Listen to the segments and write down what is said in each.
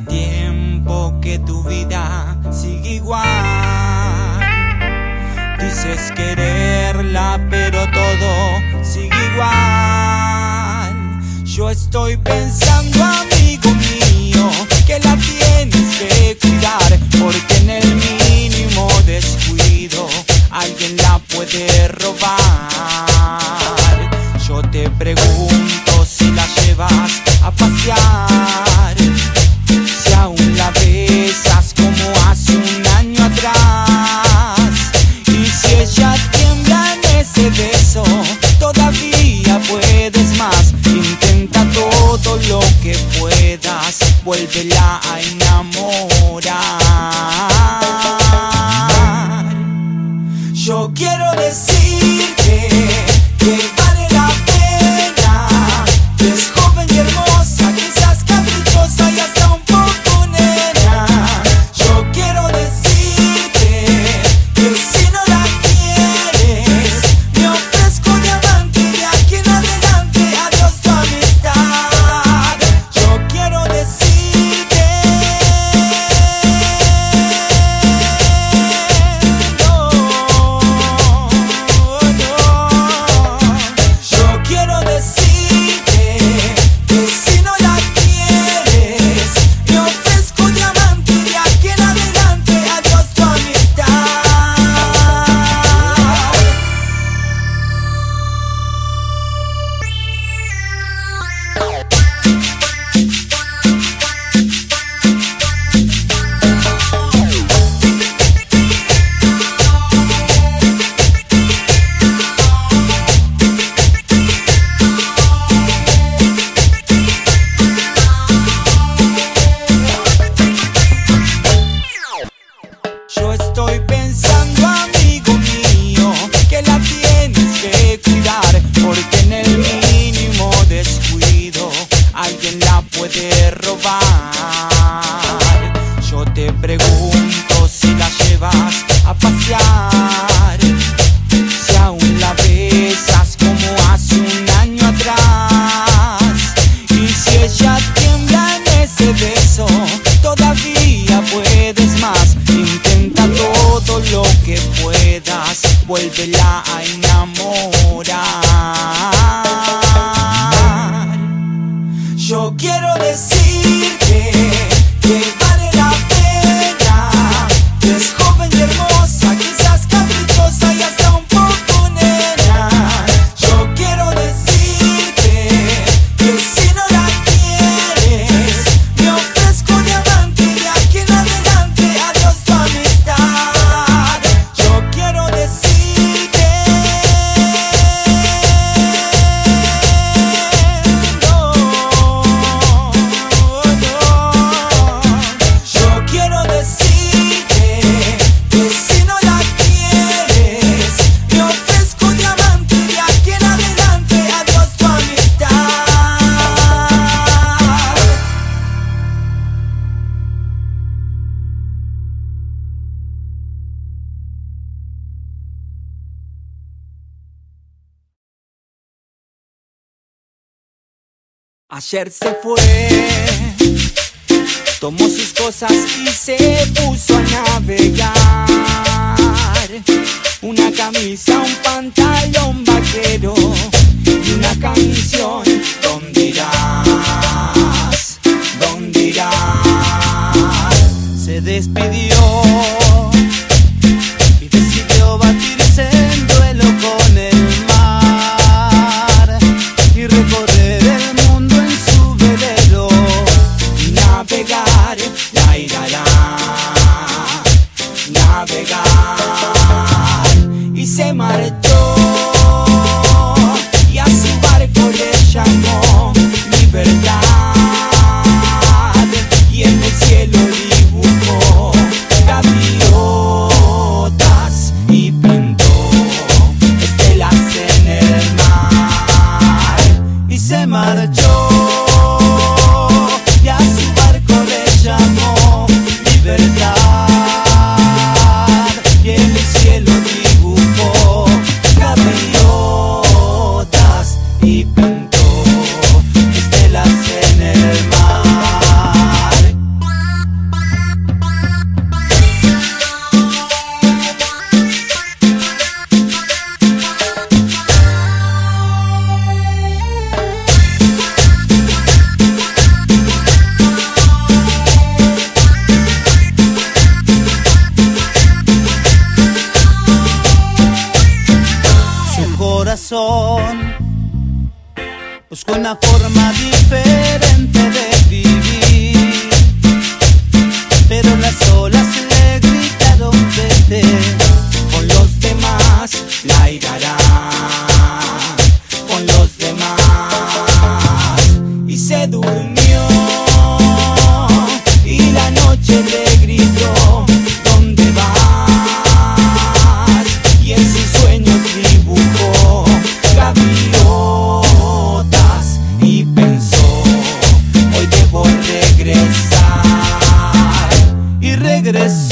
tiempo que tu vida sigue igual. Dices quererla, pero todo sigue igual. Yo estoy pensando, amigo mío, que la tienes que cuidar, porque en el mínimo descuido alguien la puede robar. Yo te pregunto si la llevas a pasear. vuélvela a enamorar. Se fue, tomó sus cosas y se puso a navegar. Una camisa, un pantalón e por regresar y regresar.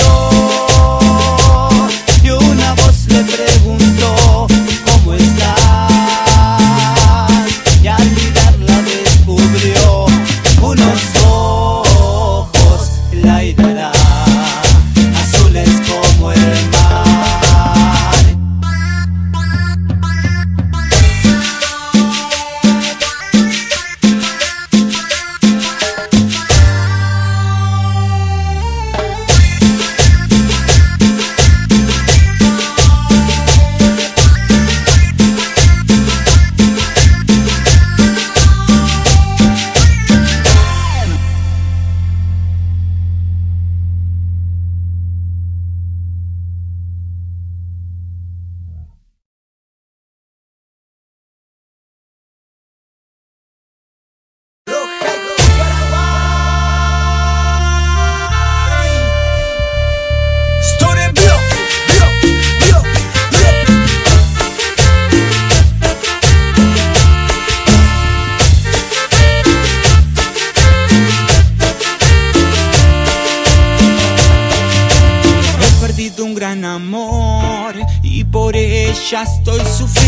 estoy sufriendo.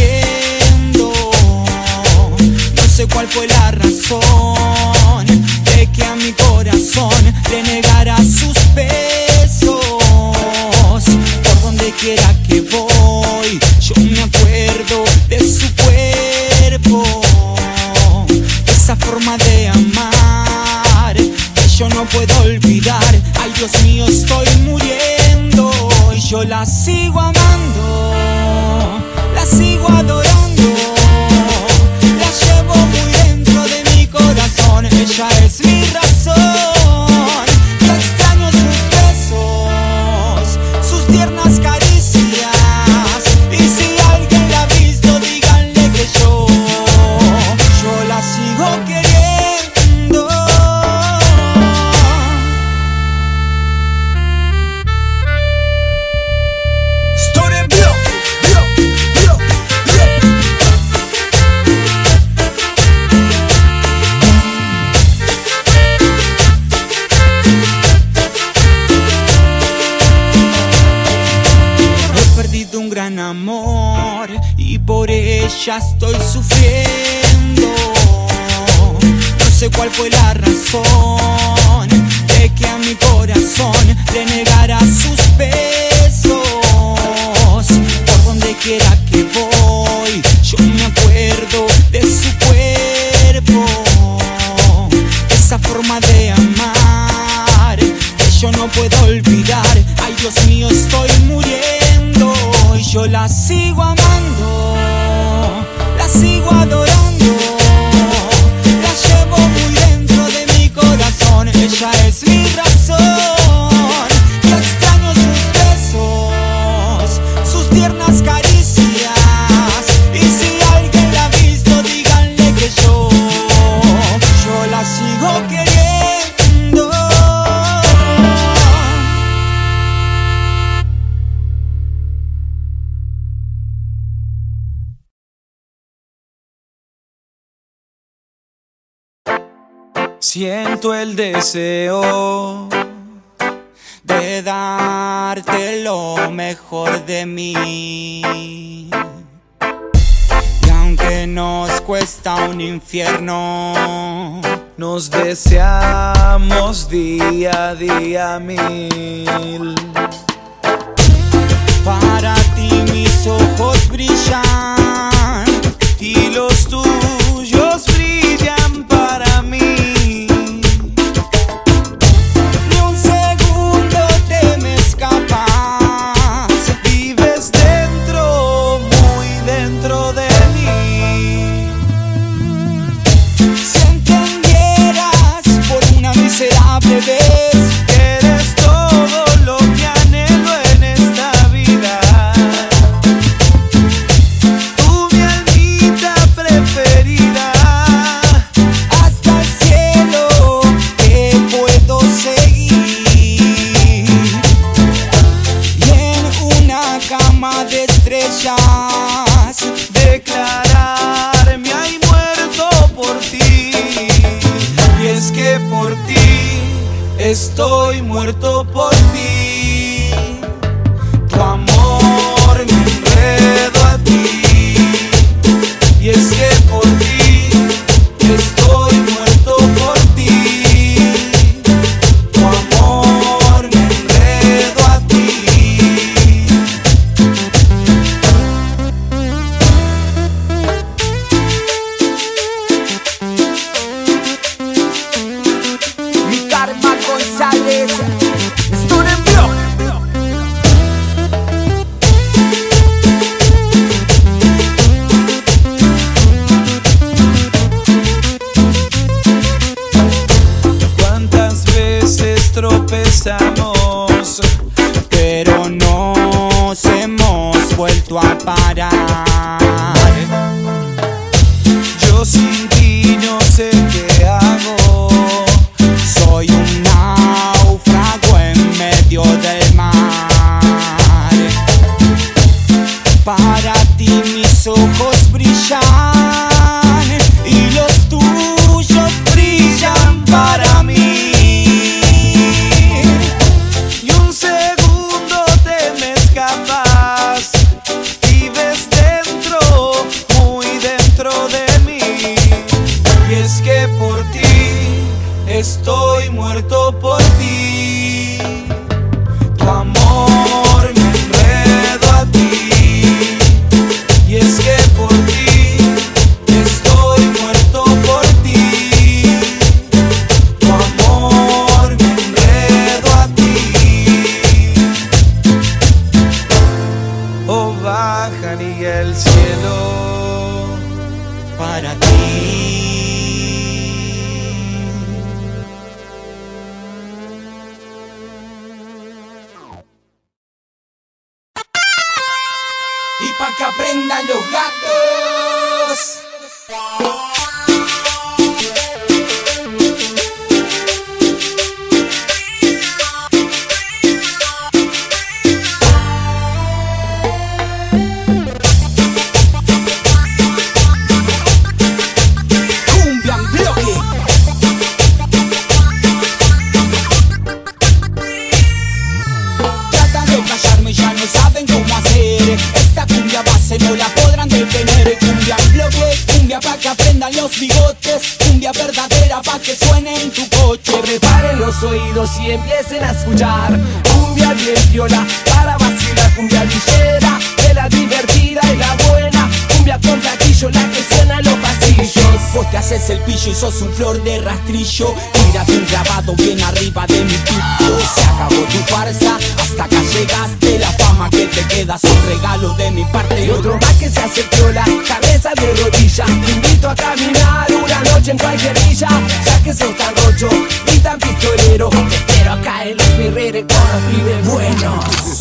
yo la sigo a Siento el deseo de darte lo mejor de mí. Y aunque nos cuesta un infierno, nos deseamos día a día mil. grillo. Tírate un grabado bien arriba de mi pito Se acabó tu farsa hasta que llegaste. La fama que te queda es un regalo de mi parte. Y Otro más que se aceptó la cabeza de rodilla. Te invito a caminar una noche en cualquier villa. Ya que sos tan rocho y tan pistolero Te espero acá en los mirreres con los pibes buenos.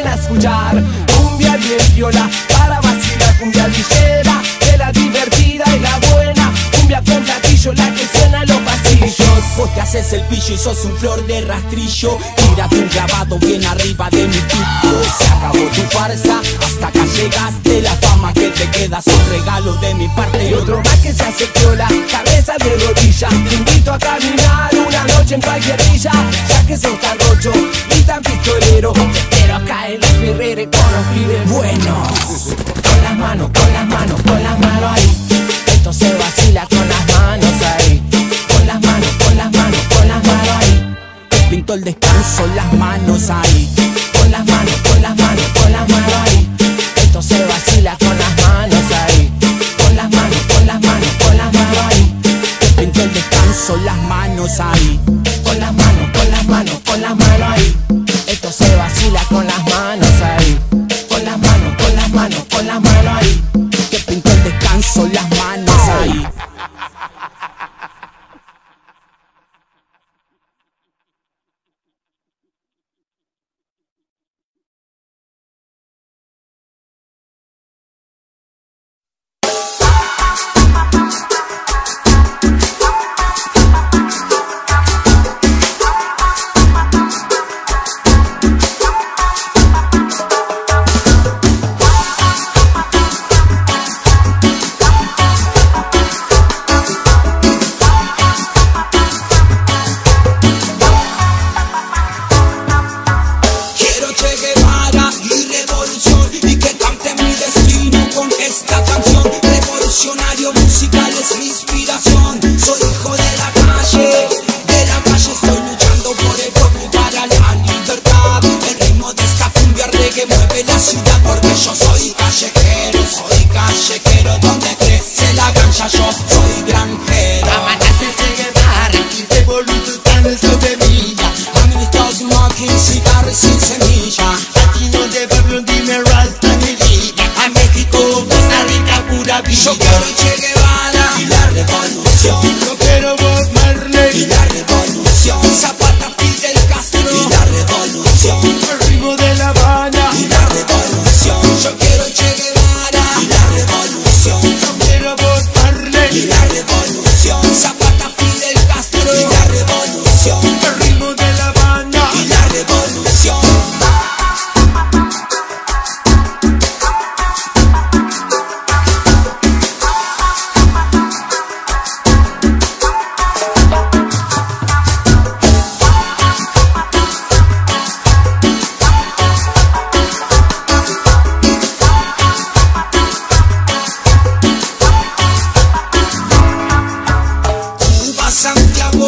empiecen a escuchar. Cumbia bien viola para vacilar Cumbia ligera, de la divertida y la buena. Cumbia con gatillo, la que suena lo Vos te haces el pillo y sos un flor de rastrillo. Tírate un grabado bien arriba de mi tipo Se acabó tu farsa, hasta acá llegaste. La fama que te queda es un regalo de mi parte. Y otro más que se hace piola, cabeza de rodilla. Te invito a caminar una noche en cualquier villa. Ya que sos tan rocho y tan pistolero Te espero acá en los mirreres con los pibes buenos. Con las manos, con las manos, con las manos ahí. Esto se vacila con las manos ahí. El descanso, las manos ahí. Con las manos, con las manos, con las manos ahí. Esto se vacila con las manos ahí. Con las manos, con las manos, con las manos ahí. Te pinto el descanso, las manos ahí. Con las manos, con las manos, con las manos ahí. Esto se vacila con las manos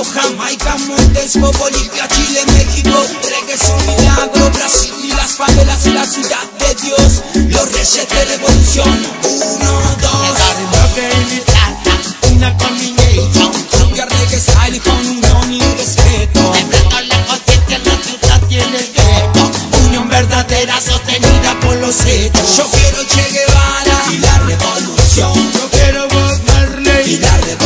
Jamaica, Montesco, Bolivia, Chile, México, reggae es un milagro, Brasil y las favelas y la ciudad de Dios, los reyes de revolución, uno, dos, y una combination cumbia, reggae, style con unión y respeto, Sembrando la conciencia en la ciudad tiene el gueto. Unión verdadera sostenida por los hechos. Yo quiero Che Guevara y la revolución, Yo quiero Bob y Marley la revolución,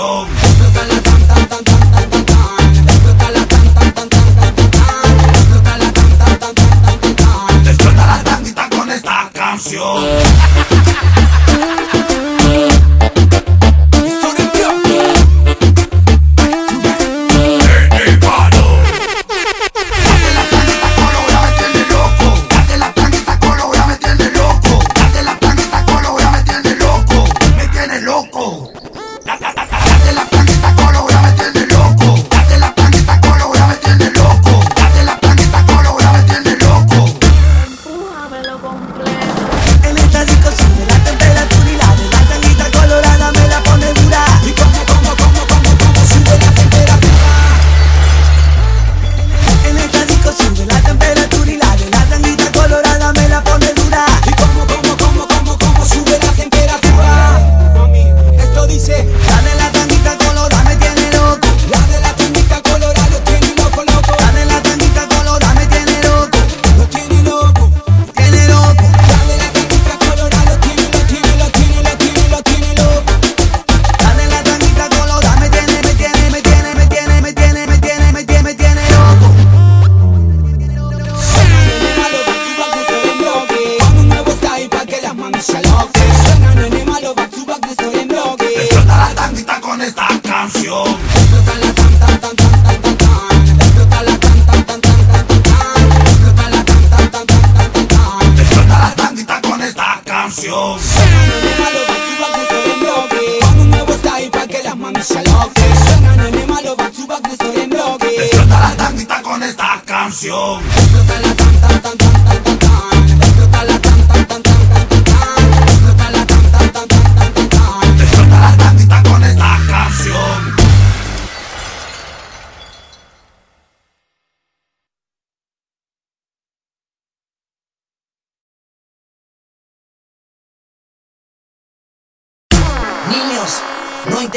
Young.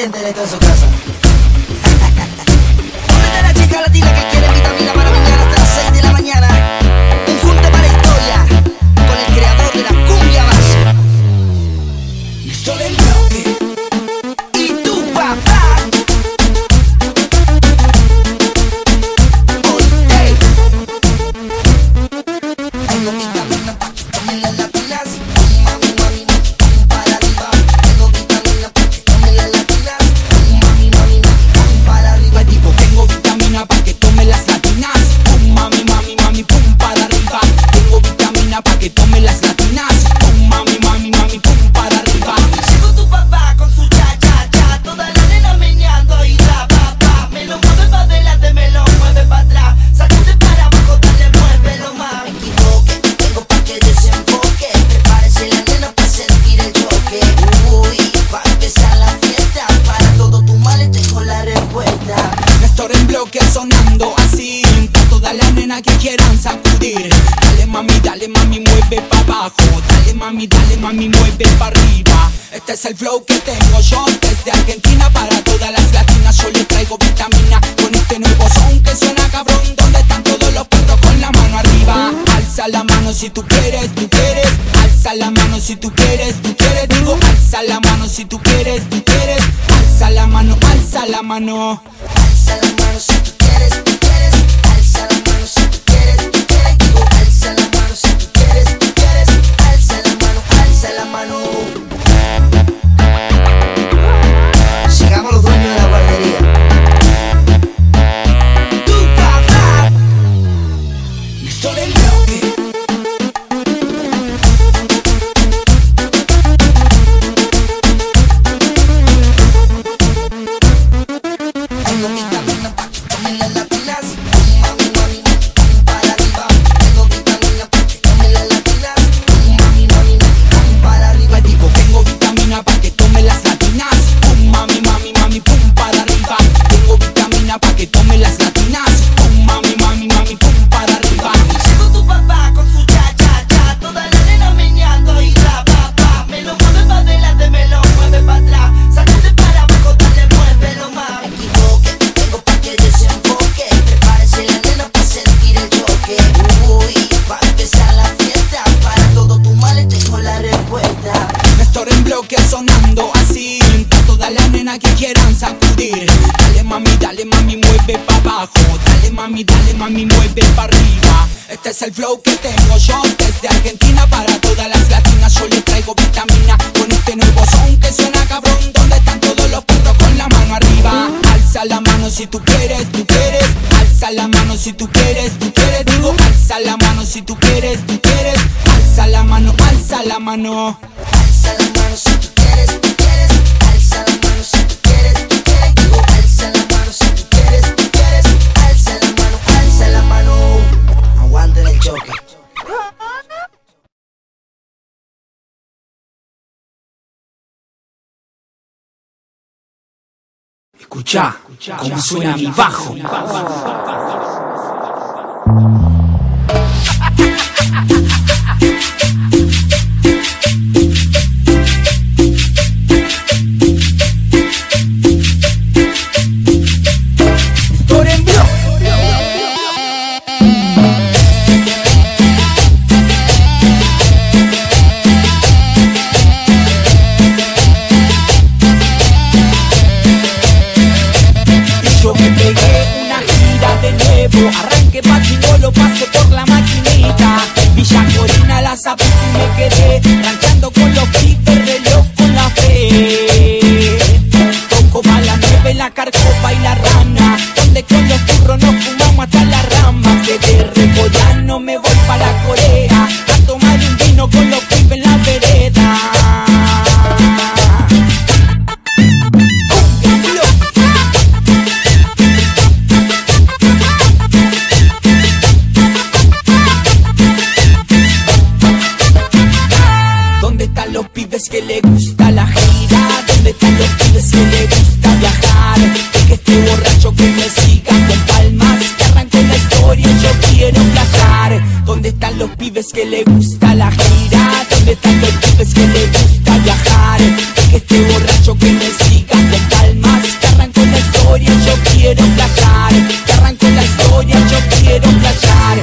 No intenten esto en su casa. mami, dale, mami, mueve pa arriba. Este es el flow que tengo yo desde Argentina para todas las latinas. Yo le traigo vitamina con este nuevo son que suena cabrón. Donde están todos los perros con la mano arriba? Alza la mano si tú quieres, tú quieres. Alza la mano si tú quieres, tú quieres. Digo, alza la mano si tú quieres, tú quieres. Alza la mano, alza la mano. Alza la mano si tú quieres, tú quieres. Escucha, cómo suena mi bajo. gusta la gira, ¿dónde están los pibes que le gusta viajar? Que este borracho que me siga te calmas, que arranco la historia, yo quiero placar, que arranco la historia, yo quiero playar.